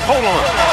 Hold on.